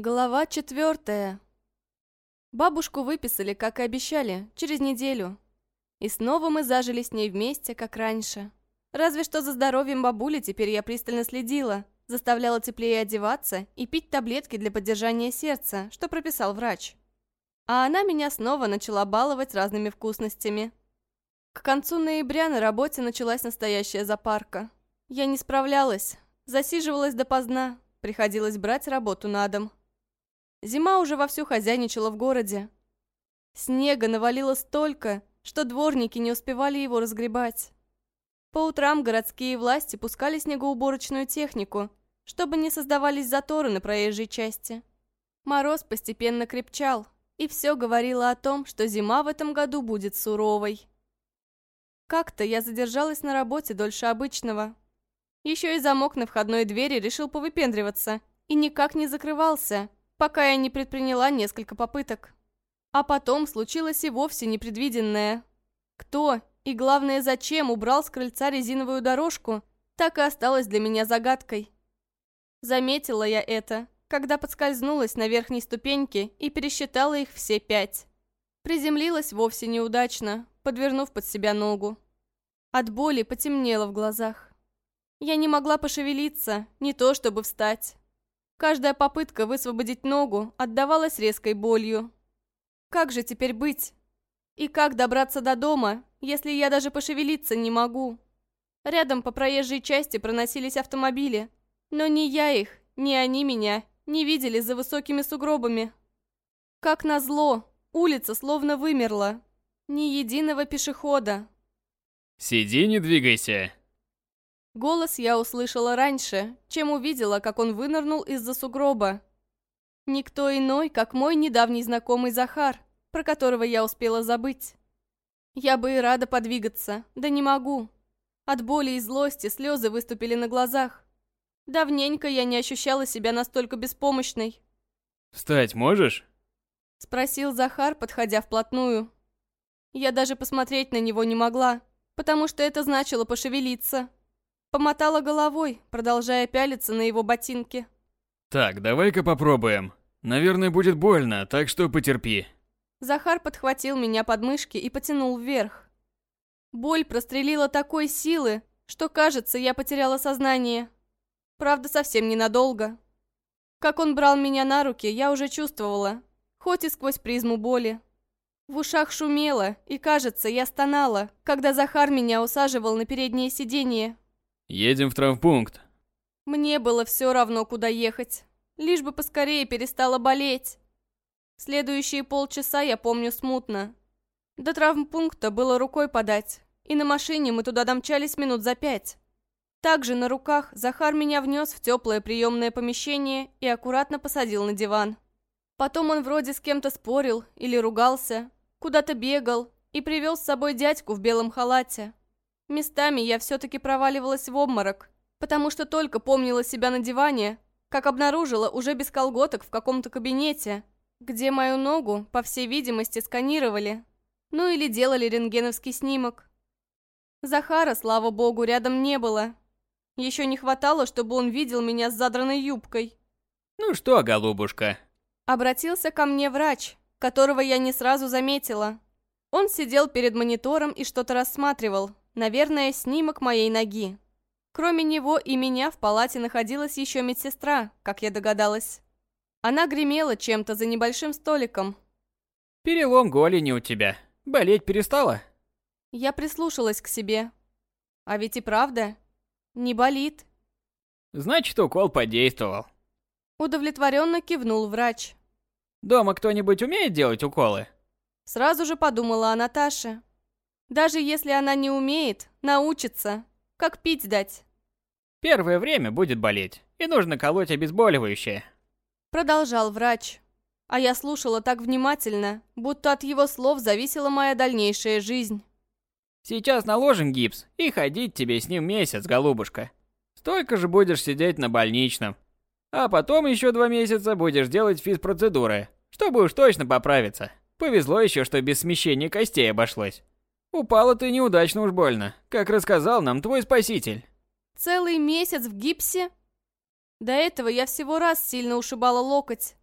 Глава четвертая. Бабушку выписали, как и обещали, через неделю. И снова мы зажили с ней вместе, как раньше. Разве что за здоровьем бабули теперь я пристально следила, заставляла теплее одеваться и пить таблетки для поддержания сердца, что прописал врач. А она меня снова начала баловать разными вкусностями. К концу ноября на работе началась настоящая запарка. Я не справлялась, засиживалась допоздна, приходилось брать работу на дом. Зима уже вовсю хозяйничала в городе. Снега навалило столько, что дворники не успевали его разгребать. По утрам городские власти пускали снегоуборочную технику, чтобы не создавались заторы на проезжей части. Мороз постепенно крепчал, и все говорило о том, что зима в этом году будет суровой. Как-то я задержалась на работе дольше обычного. Еще и замок на входной двери решил повыпендриваться и никак не закрывался, пока я не предприняла несколько попыток. А потом случилось и вовсе непредвиденное. Кто и, главное, зачем убрал с крыльца резиновую дорожку, так и осталось для меня загадкой. Заметила я это, когда подскользнулась на верхней ступеньке и пересчитала их все пять. Приземлилась вовсе неудачно, подвернув под себя ногу. От боли потемнело в глазах. Я не могла пошевелиться, не то чтобы встать. Каждая попытка высвободить ногу отдавалась резкой болью. Как же теперь быть? И как добраться до дома, если я даже пошевелиться не могу? Рядом по проезжей части проносились автомобили, но ни я их, ни они меня не видели за высокими сугробами. Как назло, улица словно вымерла. Ни единого пешехода. «Сиди, не двигайся», Голос я услышала раньше, чем увидела, как он вынырнул из-за сугроба. Никто иной, как мой недавний знакомый Захар, про которого я успела забыть. Я бы и рада подвигаться, да не могу. От боли и злости слезы выступили на глазах. Давненько я не ощущала себя настолько беспомощной. «Встать можешь?» Спросил Захар, подходя вплотную. Я даже посмотреть на него не могла, потому что это значило пошевелиться. Помотала головой, продолжая пялиться на его ботинки. «Так, давай-ка попробуем. Наверное, будет больно, так что потерпи». Захар подхватил меня под мышки и потянул вверх. Боль прострелила такой силы, что, кажется, я потеряла сознание. Правда, совсем ненадолго. Как он брал меня на руки, я уже чувствовала, хоть и сквозь призму боли. В ушах шумело, и, кажется, я стонала, когда Захар меня усаживал на переднее сиденье, Едем в травмпункт. Мне было все равно, куда ехать. Лишь бы поскорее перестала болеть. Следующие полчаса я помню смутно. До травмпункта было рукой подать, и на машине мы туда домчались минут за пять. Также на руках Захар меня внес в теплое приемное помещение и аккуратно посадил на диван. Потом он вроде с кем-то спорил или ругался, куда-то бегал и привел с собой дядьку в белом халате. Местами я все-таки проваливалась в обморок, потому что только помнила себя на диване, как обнаружила уже без колготок в каком-то кабинете, где мою ногу, по всей видимости, сканировали. Ну или делали рентгеновский снимок. Захара, слава богу, рядом не было. Еще не хватало, чтобы он видел меня с задранной юбкой. «Ну что, голубушка?» Обратился ко мне врач, которого я не сразу заметила. Он сидел перед монитором и что-то рассматривал, Наверное, снимок моей ноги. Кроме него и меня в палате находилась еще медсестра, как я догадалась. Она гремела чем-то за небольшим столиком. «Перелом голени у тебя. Болеть перестала?» Я прислушалась к себе. А ведь и правда, не болит. «Значит, укол подействовал». Удовлетворенно кивнул врач. «Дома кто-нибудь умеет делать уколы?» Сразу же подумала о Наташе. Даже если она не умеет, научится. Как пить дать. Первое время будет болеть, и нужно колоть обезболивающее. Продолжал врач. А я слушала так внимательно, будто от его слов зависела моя дальнейшая жизнь. Сейчас наложим гипс, и ходить тебе с ним месяц, голубушка. Столько же будешь сидеть на больничном. А потом еще два месяца будешь делать физпроцедуры, чтобы уж точно поправиться. Повезло еще, что без смещения костей обошлось. Упала ты неудачно уж больно, как рассказал нам твой спаситель. Целый месяц в гипсе? До этого я всего раз сильно ушибала локоть,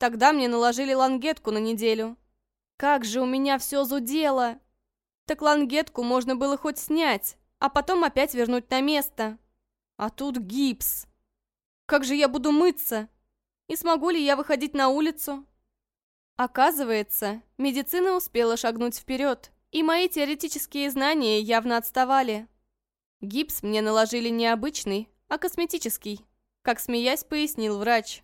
Тогда мне наложили лангетку на неделю. Как же у меня все зудело! Так лангетку можно было хоть снять, а потом опять вернуть на место. А тут гипс. Как же я буду мыться? И смогу ли я выходить на улицу? Оказывается, медицина успела шагнуть вперед, и мои теоретические знания явно отставали. Гипс мне наложили не обычный, а косметический, как смеясь пояснил врач.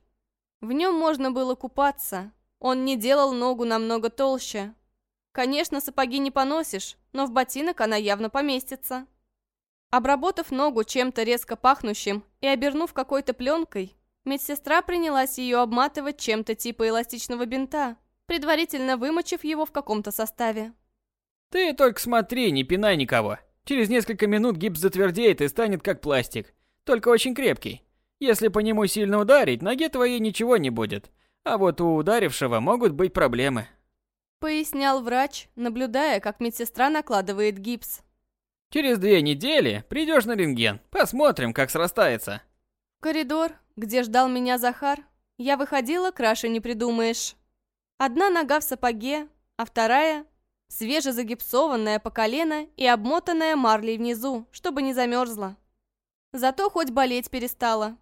В нем можно было купаться, он не делал ногу намного толще. Конечно, сапоги не поносишь, но в ботинок она явно поместится. Обработав ногу чем-то резко пахнущим и обернув какой-то пленкой, медсестра принялась ее обматывать чем-то типа эластичного бинта, предварительно вымочив его в каком-то составе. Ты только смотри, не пинай никого. Через несколько минут гипс затвердеет и станет как пластик, только очень крепкий. Если по нему сильно ударить, ноге твоей ничего не будет. А вот у ударившего могут быть проблемы. Пояснял врач, наблюдая, как медсестра накладывает гипс. Через две недели придешь на рентген, посмотрим, как срастается. В коридор, где ждал меня Захар, я выходила, краше не придумаешь. Одна нога в сапоге, а вторая свежезагипсованная по колено и обмотанная марлей внизу, чтобы не замерзла. Зато хоть болеть перестала.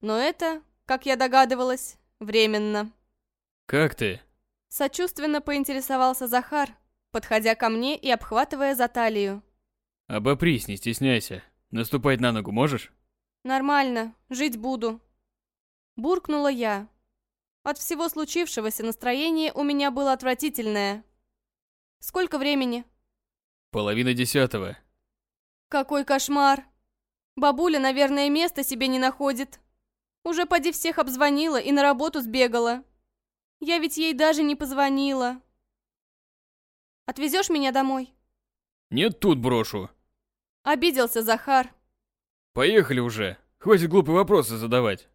Но это, как я догадывалась, временно. «Как ты?» Сочувственно поинтересовался Захар, подходя ко мне и обхватывая за талию. «Обопрись, не стесняйся. Наступать на ногу можешь?» «Нормально, жить буду». Буркнула я. От всего случившегося настроение у меня было отвратительное. Сколько времени? Половина десятого. Какой кошмар. Бабуля, наверное, места себе не находит. Уже поди всех обзвонила и на работу сбегала. Я ведь ей даже не позвонила. Отвезешь меня домой? Нет, тут брошу. Обиделся Захар. Поехали уже. Хватит глупые вопросы задавать.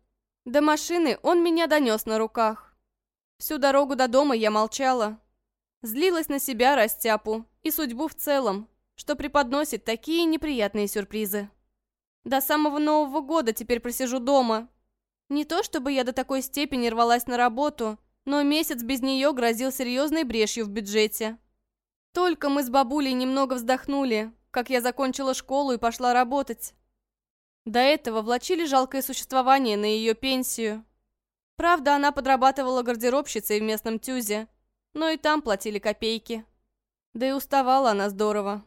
До машины он меня донес на руках. Всю дорогу до дома я молчала. Злилась на себя, растяпу, и судьбу в целом, что преподносит такие неприятные сюрпризы. До самого Нового года теперь просижу дома. Не то чтобы я до такой степени рвалась на работу, но месяц без нее грозил серьезной брешью в бюджете. Только мы с бабулей немного вздохнули, как я закончила школу и пошла работать. До этого влачили жалкое существование на ее пенсию. Правда, она подрабатывала гардеробщицей в местном тюзе, но и там платили копейки. Да и уставала она здорово.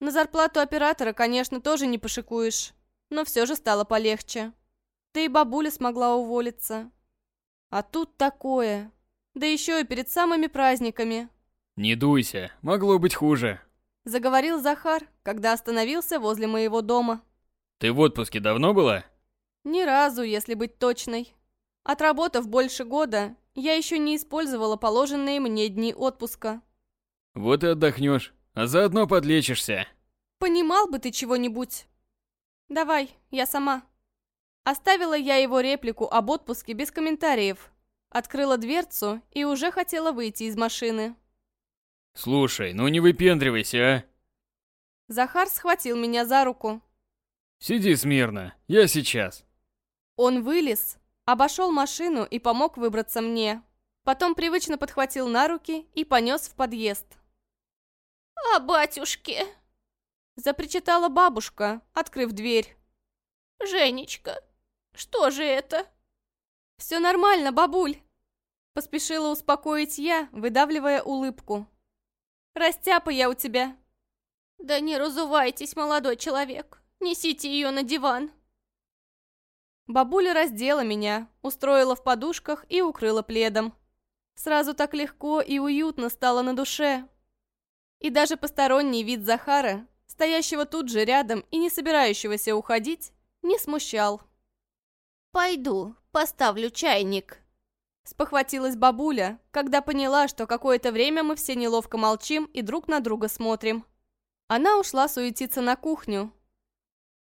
На зарплату оператора, конечно, тоже не пошикуешь, но все же стало полегче. Да и бабуля смогла уволиться. А тут такое. Да еще и перед самыми праздниками. Не дуйся, могло быть хуже. Заговорил Захар, когда остановился возле моего дома. Ты в отпуске давно была? Ни разу, если быть точной. Отработав больше года, я еще не использовала положенные мне дни отпуска. Вот и отдохнешь, а заодно подлечишься. Понимал бы ты чего-нибудь. Давай, я сама. Оставила я его реплику об отпуске без комментариев. Открыла дверцу и уже хотела выйти из машины. Слушай, ну не выпендривайся, а. Захар схватил меня за руку. Сиди смирно, я сейчас. Он вылез, обошел машину и помог выбраться мне. Потом привычно подхватил на руки и понес в подъезд. «А батюшки?» Запричитала бабушка, открыв дверь. «Женечка, что же это?» «Все нормально, бабуль!» Поспешила успокоить я, выдавливая улыбку. «Растяпа я у тебя!» «Да не разувайтесь, молодой человек!» Несите ее на диван. Бабуля раздела меня, устроила в подушках и укрыла пледом. Сразу так легко и уютно стало на душе. И даже посторонний вид Захара, стоящего тут же рядом и не собирающегося уходить, не смущал. «Пойду, поставлю чайник», — спохватилась бабуля, когда поняла, что какое-то время мы все неловко молчим и друг на друга смотрим. Она ушла суетиться на кухню,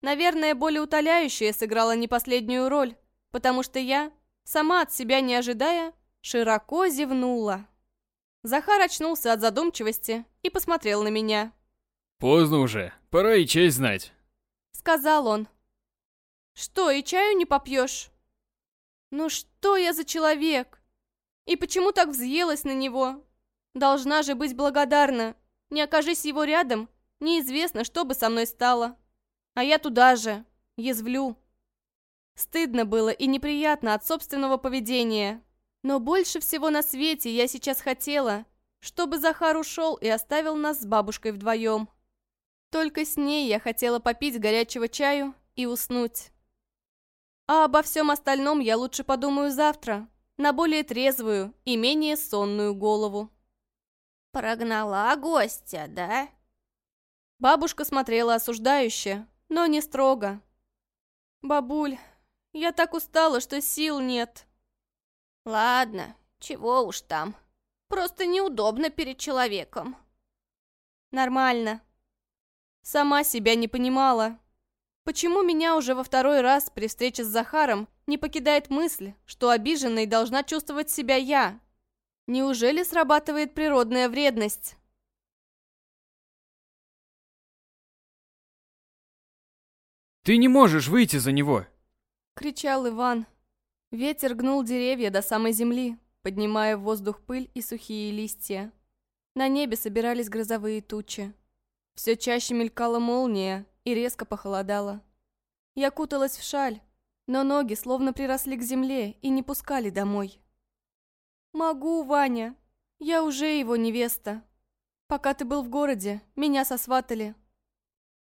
Наверное, более утоляющая сыграла не последнюю роль, потому что я, сама от себя не ожидая, широко зевнула. Захар очнулся от задумчивости и посмотрел на меня. «Поздно уже, пора и честь знать», — сказал он. «Что, и чаю не попьешь?» «Ну что я за человек? И почему так взъелась на него? Должна же быть благодарна. Не окажись его рядом, неизвестно, что бы со мной стало. А я туда же, язвлю. Стыдно было и неприятно от собственного поведения. Но больше всего на свете я сейчас хотела, чтобы Захар ушел и оставил нас с бабушкой вдвоем. Только с ней я хотела попить горячего чаю и уснуть. А обо всем остальном я лучше подумаю завтра, на более трезвую и менее сонную голову. Прогнала гостя, да? Бабушка смотрела осуждающе, но не строго. «Бабуль, я так устала, что сил нет». Ладно, чего уж там. Просто неудобно перед человеком. Нормально. Сама себя не понимала. Почему меня уже во второй раз при встрече с Захаром не покидает мысль, что обиженной должна чувствовать себя я? Неужели срабатывает природная вредность? Ты не можешь выйти за него. Кричал Иван. Ветер гнул деревья до самой земли, поднимая в воздух пыль и сухие листья. На небе собирались грозовые тучи. Все чаще мелькала молния и резко похолодало. Я куталась в шаль, но ноги словно приросли к земле и не пускали домой. «Могу, Ваня. Я уже его невеста. Пока ты был в городе, меня сосватали».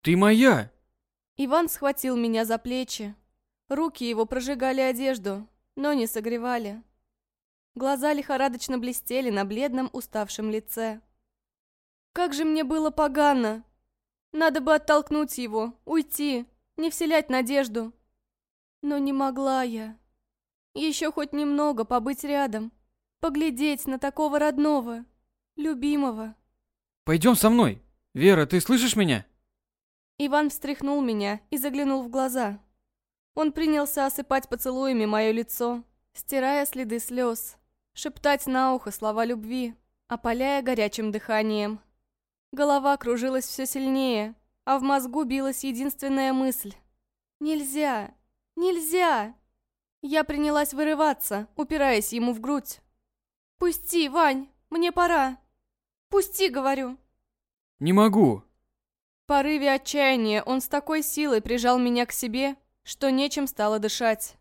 Ты моя. Иван схватил меня за плечи. Руки его прожигали одежду, но не согревали. Глаза лихорадочно блестели на бледном уставшем лице. Как же мне было погано! Надо бы оттолкнуть его, уйти, не вселять надежду. Но не могла я. Еще хоть немного побыть рядом, поглядеть на такого родного, любимого. Пойдем со мной. Вера, ты слышишь меня? Иван встряхнул меня и заглянул в глаза. Он принялся осыпать поцелуями мое лицо, стирая следы слез, шептать на ухо слова любви, опаляя горячим дыханием. Голова кружилась все сильнее, а в мозгу билась единственная мысль. «Нельзя! Нельзя!» Я принялась вырываться, упираясь ему в грудь. «Пусти, Вань, мне пора! Пусти, говорю!» Не могу. Порыве отчаяния он с такой силой прижал меня к себе, что нечем стало дышать.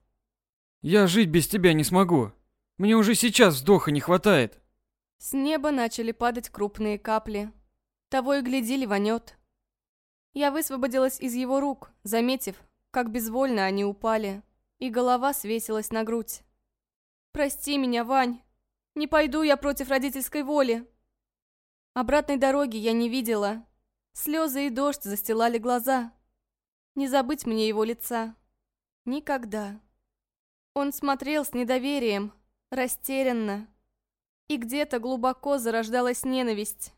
Я жить без тебя не смогу. Мне уже сейчас вздоха не хватает. С неба начали падать крупные капли. Того и гляди ливанет. Я высвободилась из его рук, заметив, как безвольно они упали, и голова свесилась на грудь. «Прости меня, Вань. Не пойду я против родительской воли». Обратной дороги я не видела. Слезы и дождь застилали глаза. Не забыть мне его лица. Никогда. Он смотрел с недоверием, растерянно. И где-то глубоко зарождалась ненависть.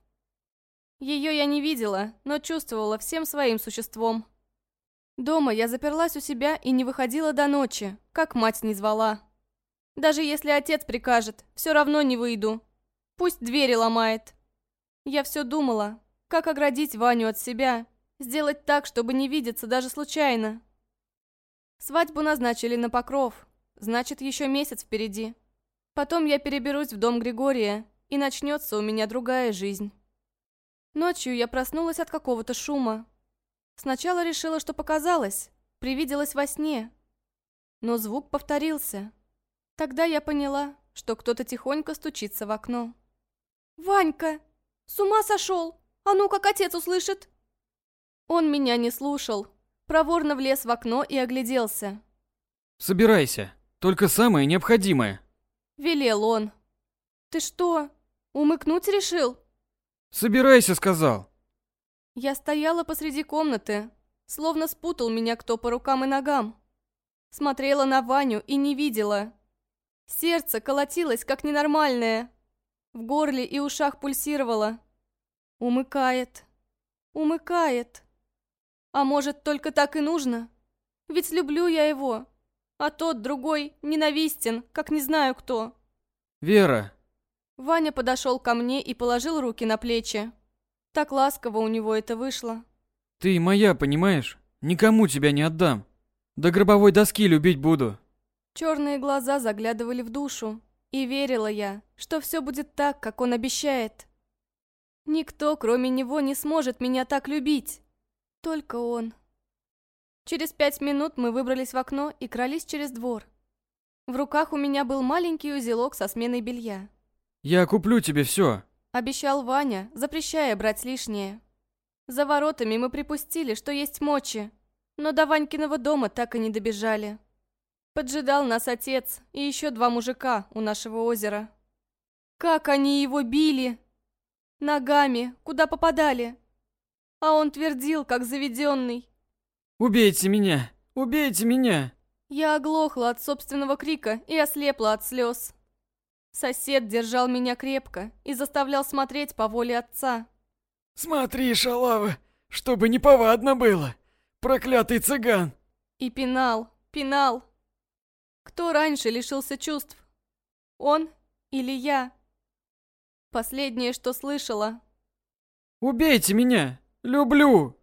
Ее я не видела, но чувствовала всем своим существом. Дома я заперлась у себя и не выходила до ночи, как мать не звала. Даже если отец прикажет, все равно не выйду. Пусть двери ломает. Я все думала, как оградить Ваню от себя, Сделать так, чтобы не видеться даже случайно. Свадьбу назначили на покров. Значит, еще месяц впереди. Потом я переберусь в дом Григория, и начнется у меня другая жизнь. Ночью я проснулась от какого-то шума. Сначала решила, что показалось, привиделось во сне. Но звук повторился. Тогда я поняла, что кто-то тихонько стучится в окно. «Ванька! С ума сошел! А ну, как отец услышит!» Он меня не слушал. Проворно влез в окно и огляделся. Собирайся. Только самое необходимое. Велел он. Ты что, умыкнуть решил? Собирайся, сказал. Я стояла посреди комнаты, словно спутал меня кто по рукам и ногам. Смотрела на Ваню и не видела. Сердце колотилось, как ненормальное. В горле и ушах пульсировало. Умыкает. Умыкает. А может, только так и нужно? Ведь люблю я его, а тот другой ненавистен, как не знаю кто. Вера. Ваня подошел ко мне и положил руки на плечи. Так ласково у него это вышло. Ты моя, понимаешь? Никому тебя не отдам. До гробовой доски любить буду. Черные глаза заглядывали в душу. И верила я, что все будет так, как он обещает. Никто, кроме него, не сможет меня так любить. Только он. Через пять минут мы выбрались в окно и крались через двор. В руках у меня был маленький узелок со сменой белья. Я куплю тебе все. Обещал Ваня, запрещая брать лишнее. За воротами мы припустили, что есть мочи, но до Ванькиного дома так и не добежали. Поджидал нас отец и еще два мужика у нашего озера. Как они его били! Ногами, куда попадали. А он твердил, как заведенный. Убейте меня! Убейте меня! Я оглохла от собственного крика и ослепла от слез. Сосед держал меня крепко и заставлял смотреть по воле отца. Смотри, шалава, чтобы неповадно было. Проклятый цыган. И пинал, пинал. Кто раньше лишился чувств? Он или я? Последнее, что слышала. Убейте меня! Люблю!